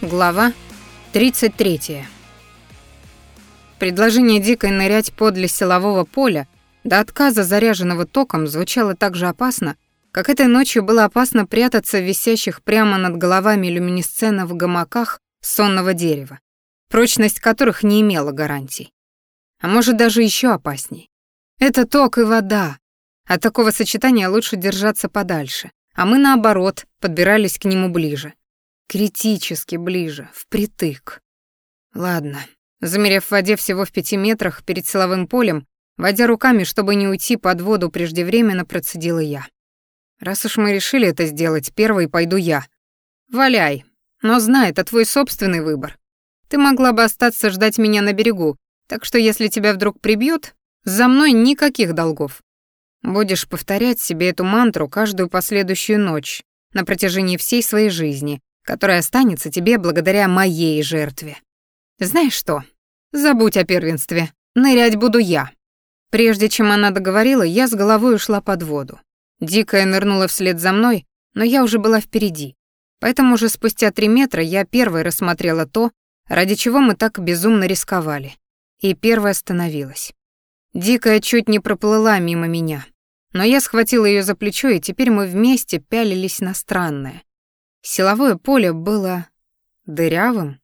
Глава 33. Предложение Дикой нырять подле силового поля до отказа заряженного током звучало так же опасно, как этой ночью было опасно прятаться в висящих прямо над головами люминесценов гамаках сонного дерева, прочность которых не имела гарантий. А может, даже еще опасней. Это ток и вода. От такого сочетания лучше держаться подальше, а мы, наоборот, подбирались к нему ближе. Критически ближе, впритык. Ладно. Замерев в воде всего в пяти метрах перед силовым полем, водя руками, чтобы не уйти под воду преждевременно, процедила я. Раз уж мы решили это сделать, первой пойду я. Валяй. Но знай, это твой собственный выбор. Ты могла бы остаться ждать меня на берегу, так что если тебя вдруг прибьют, за мной никаких долгов. Будешь повторять себе эту мантру каждую последующую ночь на протяжении всей своей жизни, которая останется тебе благодаря моей жертве. Знаешь что? Забудь о первенстве. Нырять буду я. Прежде чем она договорила, я с головой ушла под воду. Дикая нырнула вслед за мной, но я уже была впереди. Поэтому уже спустя три метра я первой рассмотрела то, ради чего мы так безумно рисковали. И первая остановилась. Дикая чуть не проплыла мимо меня. Но я схватила ее за плечо, и теперь мы вместе пялились на странное, Силовое поле было дырявым.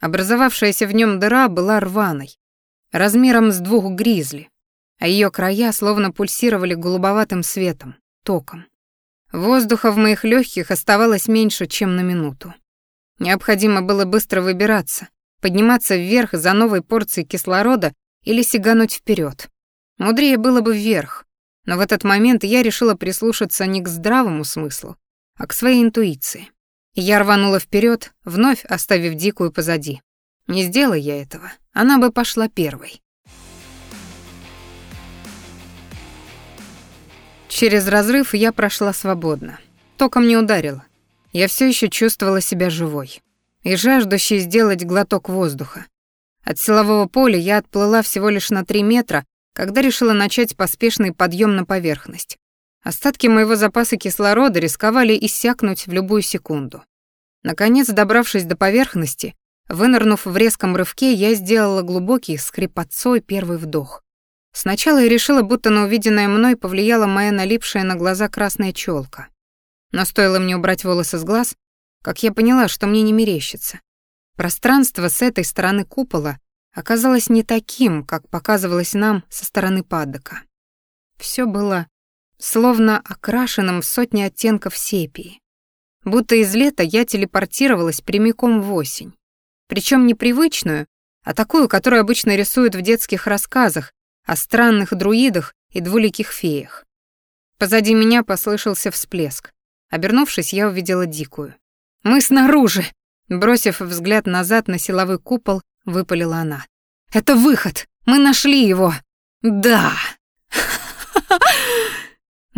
Образовавшаяся в нем дыра была рваной, размером с двух гризли, а ее края словно пульсировали голубоватым светом, током. Воздуха в моих легких оставалось меньше, чем на минуту. Необходимо было быстро выбираться, подниматься вверх за новой порцией кислорода или сигануть вперед. Мудрее было бы вверх, но в этот момент я решила прислушаться не к здравому смыслу, а к своей интуиции. Я рванула вперед, вновь оставив дикую позади. Не сделай я этого, она бы пошла первой. Через разрыв я прошла свободно. Током не ударило. Я все еще чувствовала себя живой и жаждущей сделать глоток воздуха. От силового поля я отплыла всего лишь на три метра, когда решила начать поспешный подъем на поверхность. Остатки моего запаса кислорода рисковали иссякнуть в любую секунду. Наконец, добравшись до поверхности, вынырнув в резком рывке, я сделала глубокий, скрипотцой первый вдох. Сначала я решила, будто на увиденное мной повлияла моя налипшая на глаза красная челка. Но стоило мне убрать волосы с глаз, как я поняла, что мне не мерещится. Пространство с этой стороны купола оказалось не таким, как показывалось нам со стороны падока. Все было словно окрашенным в сотни оттенков сепии. Будто из лета я телепортировалась прямиком в осень. Причем не привычную, а такую, которую обычно рисуют в детских рассказах о странных друидах и двуликих феях. Позади меня послышался всплеск. Обернувшись, я увидела дикую. «Мы снаружи!» Бросив взгляд назад на силовой купол, выпалила она. «Это выход! Мы нашли его!» «Да!»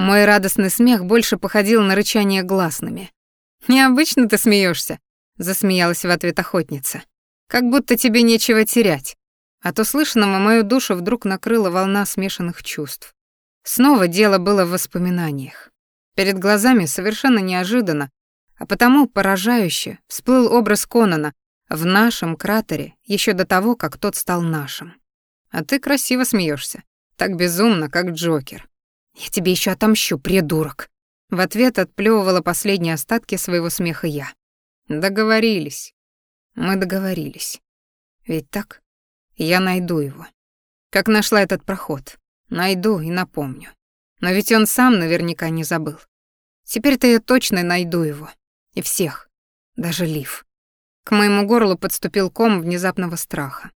Мой радостный смех больше походил на рычание гласными. «Необычно ты смеешься, засмеялась в ответ охотница. «Как будто тебе нечего терять». От услышанного мою душу вдруг накрыла волна смешанных чувств. Снова дело было в воспоминаниях. Перед глазами совершенно неожиданно, а потому поражающе всплыл образ Конана в нашем кратере еще до того, как тот стал нашим. А ты красиво смеешься, так безумно, как Джокер. «Я тебе еще отомщу, придурок!» В ответ отплевывала последние остатки своего смеха я. «Договорились. Мы договорились. Ведь так? Я найду его. Как нашла этот проход. Найду и напомню. Но ведь он сам наверняка не забыл. Теперь-то я точно найду его. И всех. Даже Лив. К моему горлу подступил ком внезапного страха.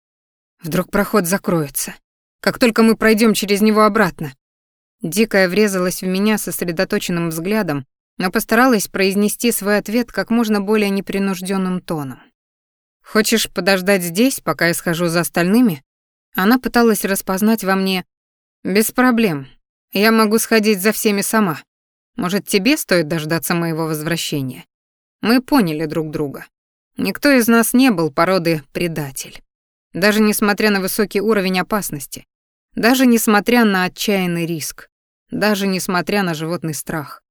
Вдруг проход закроется. Как только мы пройдем через него обратно, Дикая врезалась в меня сосредоточенным взглядом, но постаралась произнести свой ответ как можно более непринужденным тоном. «Хочешь подождать здесь, пока я схожу за остальными?» Она пыталась распознать во мне «Без проблем. Я могу сходить за всеми сама. Может, тебе стоит дождаться моего возвращения?» Мы поняли друг друга. Никто из нас не был породы предатель. Даже несмотря на высокий уровень опасности, даже несмотря на отчаянный риск даже несмотря на животный страх,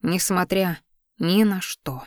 несмотря ни на что.